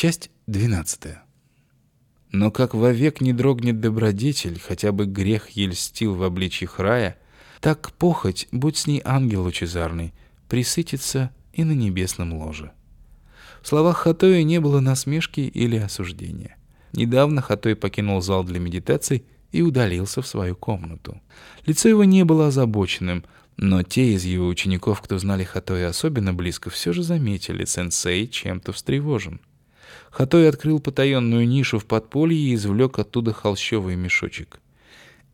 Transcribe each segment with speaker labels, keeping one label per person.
Speaker 1: Часть двенадцатая. Но как вовек не дрогнет добродетель, хотя бы грех ель стил в обличьях рая, так похоть, будь с ней ангел лучезарный, присытится и на небесном ложе. В словах Хатоя не было насмешки или осуждения. Недавно Хатой покинул зал для медитаций и удалился в свою комнату. Лицо его не было озабоченным, но те из его учеников, кто знали Хатоя особенно близко, все же заметили, сенсей чем-то встревожен. Хатой открыл потаенную нишу в подполье и извлек оттуда холщовый мешочек.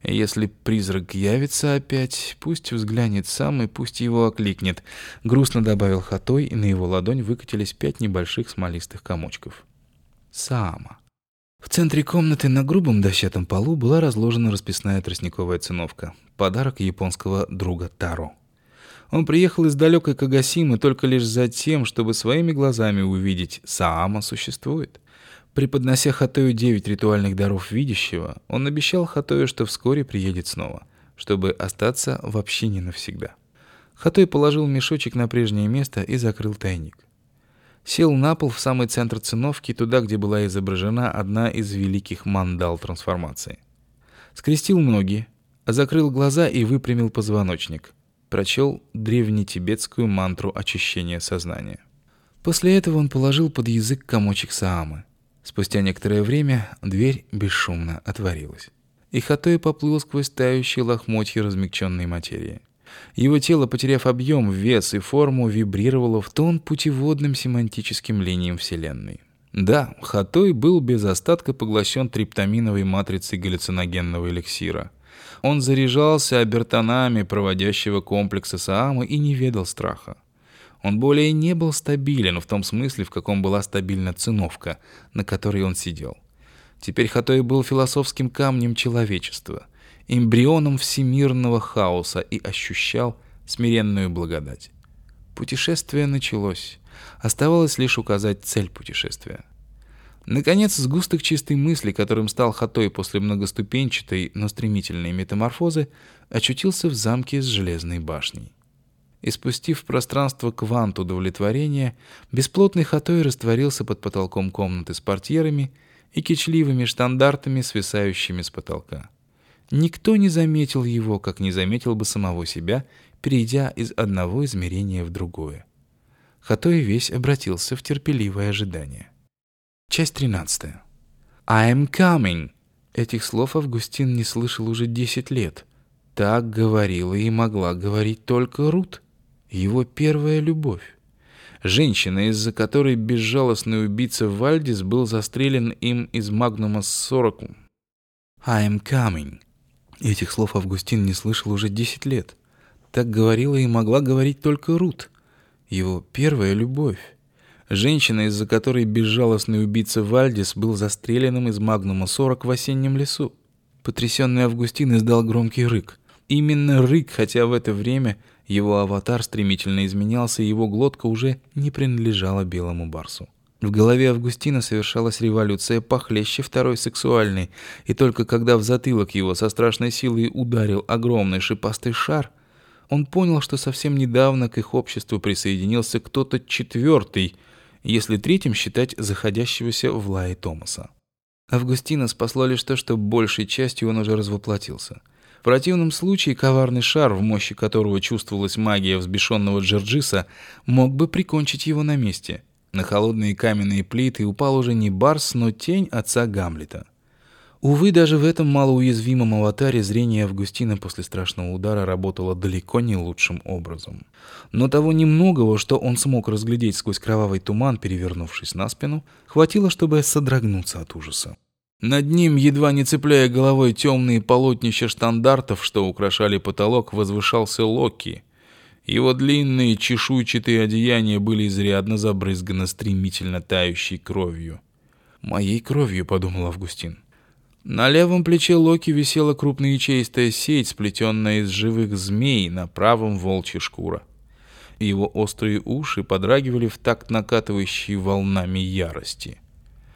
Speaker 1: Если призрак явится опять, пусть взглянет сам и пусть его окликнет. Грустно добавил Хатой, и на его ладонь выкатились пять небольших смолистых комочков. Сама. В центре комнаты на грубом дощатом полу была разложена расписная тростниковая циновка. Подарок японского друга Таро. Он приехал из далекой Кагасимы только лишь за тем, чтобы своими глазами увидеть, Саама существует. Преподнося Хатою девять ритуальных даров видящего, он обещал Хатою, что вскоре приедет снова, чтобы остаться вообще не навсегда. Хатой положил мешочек на прежнее место и закрыл тайник. Сел на пол в самый центр циновки, туда, где была изображена одна из великих мандал трансформации. Скрестил ноги, закрыл глаза и выпрямил позвоночник. Прочел древнетибетскую мантру очищения сознания. После этого он положил под язык комочек саамы. Спустя некоторое время дверь бесшумно отворилась. И Хатой поплыл сквозь тающие лохмотья размягченной материи. Его тело, потеряв объем, вес и форму, вибрировало в тон путеводным семантическим линиям Вселенной. Да, Хатой был без остатка поглощен триптаминовой матрицей галлюциногенного эликсира. Он заряжался обертонами проводящего комплекса Саамы и не ведал страха. Он более не был стабилен в том смысле, в каком была стабильна циновка, на которой он сидел. Теперь Хатой был философским камнем человечества, эмбрионом всемирного хаоса и ощущал смиренную благодать. Путешествие началось. Оставалось лишь указать цель путешествия. Наконец, сгусток чистой мысли, которым стал Хатой после многоступенчатой, но стремительной метаморфозы, очутился в замке с железной башней и спустив в пространство квант удовлетворения, бесплотный хатой растворился под потолком комнаты с портьерами и кичливыми штандартами, свисающими с потолка. Никто не заметил его, как не заметил бы самого себя, перейдя из одного измерения в другое. Хатой весь обратился в терпеливое ожидание. Часть 13. «I am coming!» Этих слов Августин не слышал уже десять лет. Так говорила и могла говорить только Рут его первая любовь. Женщина, из-за которой безжалостный убийца Вальдис был застрелен им из Магнума 40. «I am coming». Этих слов Августин не слышал уже десять лет. Так говорила и могла говорить только Рут. Его первая любовь. Женщина, из-за которой безжалостный убийца Вальдис был застреленным из Магнума 40 в осеннем лесу. Потрясенный Августин издал громкий рык. Именно рык, хотя в это время его аватар стремительно изменялся, и его глотка уже не принадлежала белому барсу. В голове Августина совершалась революция похлеще второй сексуальной, и только когда в затылок его со страшной силой ударил огромный шипастый шар, он понял, что совсем недавно к их обществу присоединился кто-то четвертый, если третьим считать заходящегося в лае Томаса. Августина спасло лишь то, что большей частью он уже развоплотился — в противном случае коварный шар, в мощи которого чувствовалась магия взбешенного Джорджиса, мог бы прикончить его на месте. На холодные каменные плиты упал уже не Барс, но тень отца Гамлета. Увы, даже в этом малоуязвимом аватаре зрение Августина после страшного удара работало далеко не лучшим образом. Но того немногого, что он смог разглядеть сквозь кровавый туман, перевернувшись на спину, хватило, чтобы содрогнуться от ужаса. Над ним, едва не цепляя головой темные полотнища штандартов, что украшали потолок, возвышался Локи. Его длинные чешуйчатые одеяния были изрядно забрызганы стремительно тающей кровью. «Моей кровью», — подумал Августин. На левом плече Локи висела крупноячеистая сеть, сплетенная из живых змей, на правом волчья шкура. Его острые уши подрагивали в такт накатывающей волнами ярости.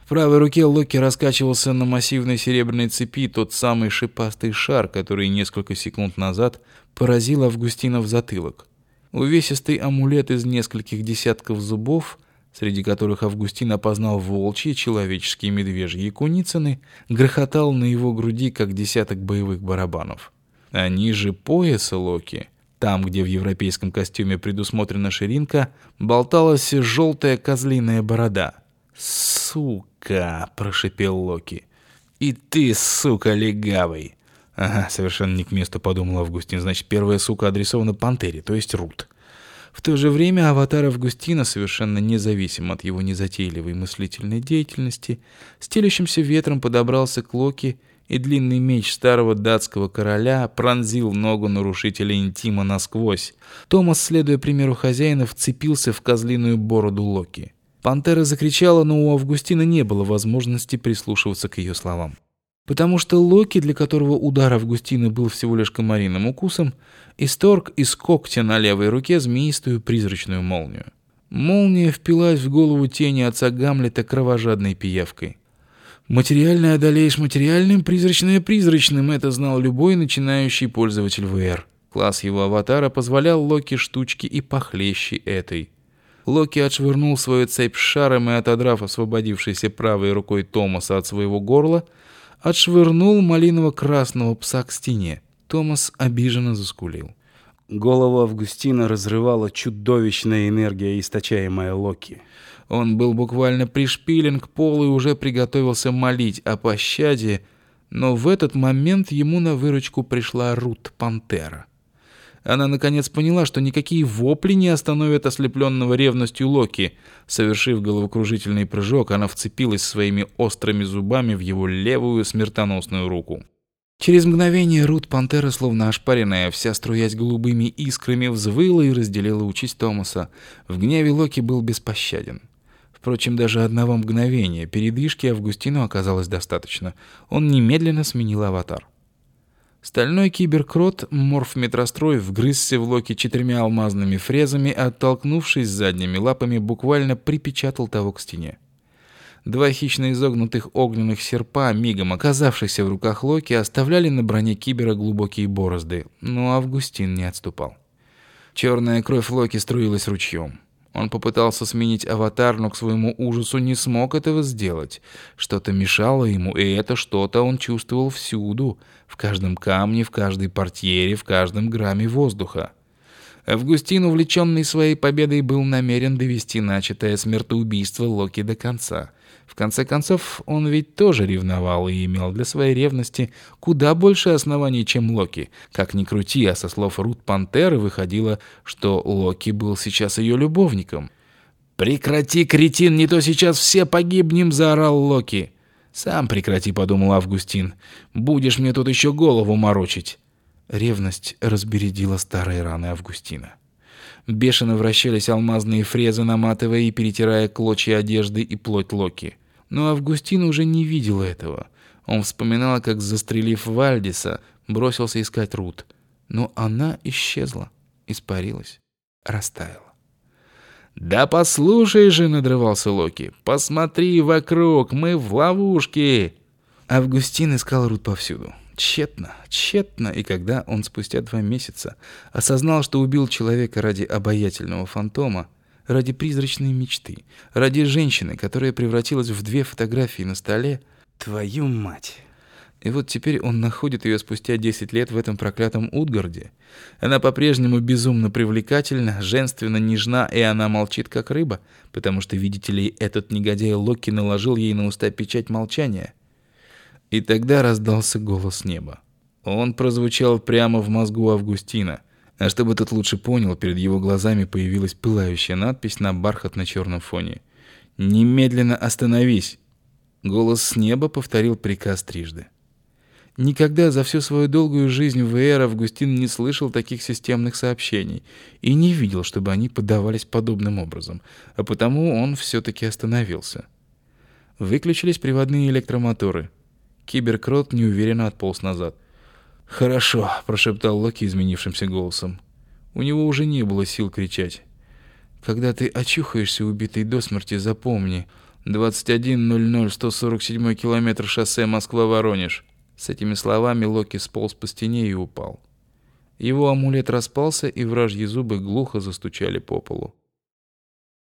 Speaker 1: В правой руке Локи раскачивался на массивной серебряной цепи тот самый шипастый шар, который несколько секунд назад поразил Августина в затылок. Увесистый амулет из нескольких десятков зубов среди которых Августин опознал волчьи, человеческие медвежьи и куницыны, грохотал на его груди, как десяток боевых барабанов. А ниже пояса Локи, там, где в европейском костюме предусмотрена ширинка, болталась желтая козлиная борода. «Сука!» — прошипел Локи. «И ты, сука, легавый!» «Ага, совершенно не к месту», — подумал Августин. «Значит, первая сука адресована Пантере, то есть Рут». В то же время аватар Августина, совершенно независим от его незатейливой мыслительной деятельности, стелющимся ветром подобрался к Локи, и длинный меч старого датского короля пронзил ногу нарушителя интима насквозь. Томас, следуя примеру хозяина, вцепился в козлиную бороду Локи. Пантера закричала, но у Августина не было возможности прислушиваться к ее словам. Потому что Локи, для которого удар Августина был всего лишь комариным укусом, исторг из когтя на левой руке змеистую призрачную молнию. Молния впилась в голову тени отца Гамлета кровожадной пиявкой. Материальное одолеешь материальным, призрачное призрачным, это знал любой начинающий пользователь VR. Класс его аватара позволял Локи штучки и похлеще этой. Локи отшвырнул свою цепь шаром и, отодрав освободившейся правой рукой Томаса от своего горла, отшвырнул малиново-красного пса к стене. Томас обиженно заскулил.
Speaker 2: Голову Августина разрывала чудовищная энергия, источаемая Локи.
Speaker 1: Он был буквально пришпилен к полу и уже приготовился молить о пощаде, но в этот момент ему на выручку пришла Рут Пантера. Она наконец поняла, что никакие вопли не остановят ослепленного ревностью Локи. Совершив головокружительный прыжок, она вцепилась своими острыми зубами в его левую смертоносную руку. Через мгновение Рут Пантера, словно ошпаренная, вся струясь голубыми искрами, взвыла и разделила участь Томаса. В гневе Локи был беспощаден. Впрочем, даже одного мгновения передышки Августину оказалось достаточно. Он немедленно сменил аватар. Стальной киберкрот, морф-метрострой, вгрызся в Локи четырьмя алмазными фрезами, оттолкнувшись задними лапами, буквально припечатал того к стене. Два хищно изогнутых огненных серпа, мигом оказавшихся в руках Локи, оставляли на броне кибера глубокие борозды, но Августин не отступал. Черная кровь Локи струилась ручьем. Он попытался сменить аватар, но к своему ужасу не смог этого сделать. Что-то мешало ему, и это что-то он чувствовал всюду, в каждом камне, в каждой портьере, в каждом грамме воздуха. Августин, увлеченный своей победой, был намерен довести начатое смертоубийство Локи до конца. В конце концов, он ведь тоже ревновал и имел для своей ревности куда больше оснований, чем Локи. Как ни крути, а со слов Рут Пантеры выходило, что Локи был сейчас ее любовником. «Прекрати, кретин, не то сейчас все погибнем!» — заорал Локи. «Сам прекрати», — подумал Августин. «Будешь мне тут еще голову морочить». Ревность разбередила старые раны Августина. Бешено вращались алмазные фрезы, наматывая и перетирая клочья одежды и плоть Локи. Но Августин уже не видел этого. Он вспоминал, как, застрелив Вальдиса, бросился искать Рут. Но она исчезла, испарилась, растаяла. «Да послушай же!» — надрывался Локи. «Посмотри вокруг, мы в ловушке!» Августин искал Рут повсюду. Тщетно, тщетно, и когда он спустя два месяца осознал, что убил человека ради обаятельного фантома, ради призрачной мечты, ради женщины, которая превратилась в две фотографии на столе, твою мать. И вот теперь он находит ее спустя 10 лет в этом проклятом Утгарде. Она по-прежнему безумно привлекательна, женственно нежна, и она молчит как рыба, потому что, видите ли, этот негодяй Локи наложил ей на уста печать молчания. И тогда раздался голос неба. Он прозвучал прямо в мозгу Августина. А чтобы тот лучше понял, перед его глазами появилась пылающая надпись на бархатно-черном фоне. «Немедленно остановись!» Голос с неба повторил приказ трижды. Никогда за всю свою долгую жизнь в ВР Августин не слышал таких системных сообщений и не видел, чтобы они подавались подобным образом, а потому он все-таки остановился. Выключились приводные электромоторы. Киберкрот неуверенно отполз назад. «Хорошо», — прошептал Локи изменившимся голосом. У него уже не было сил кричать. «Когда ты очухаешься, убитый до смерти, запомни. 21.00-147 километр шоссе Москва-Воронеж». С этими словами Локи сполз по стене и упал. Его амулет распался, и вражьи зубы глухо застучали по полу.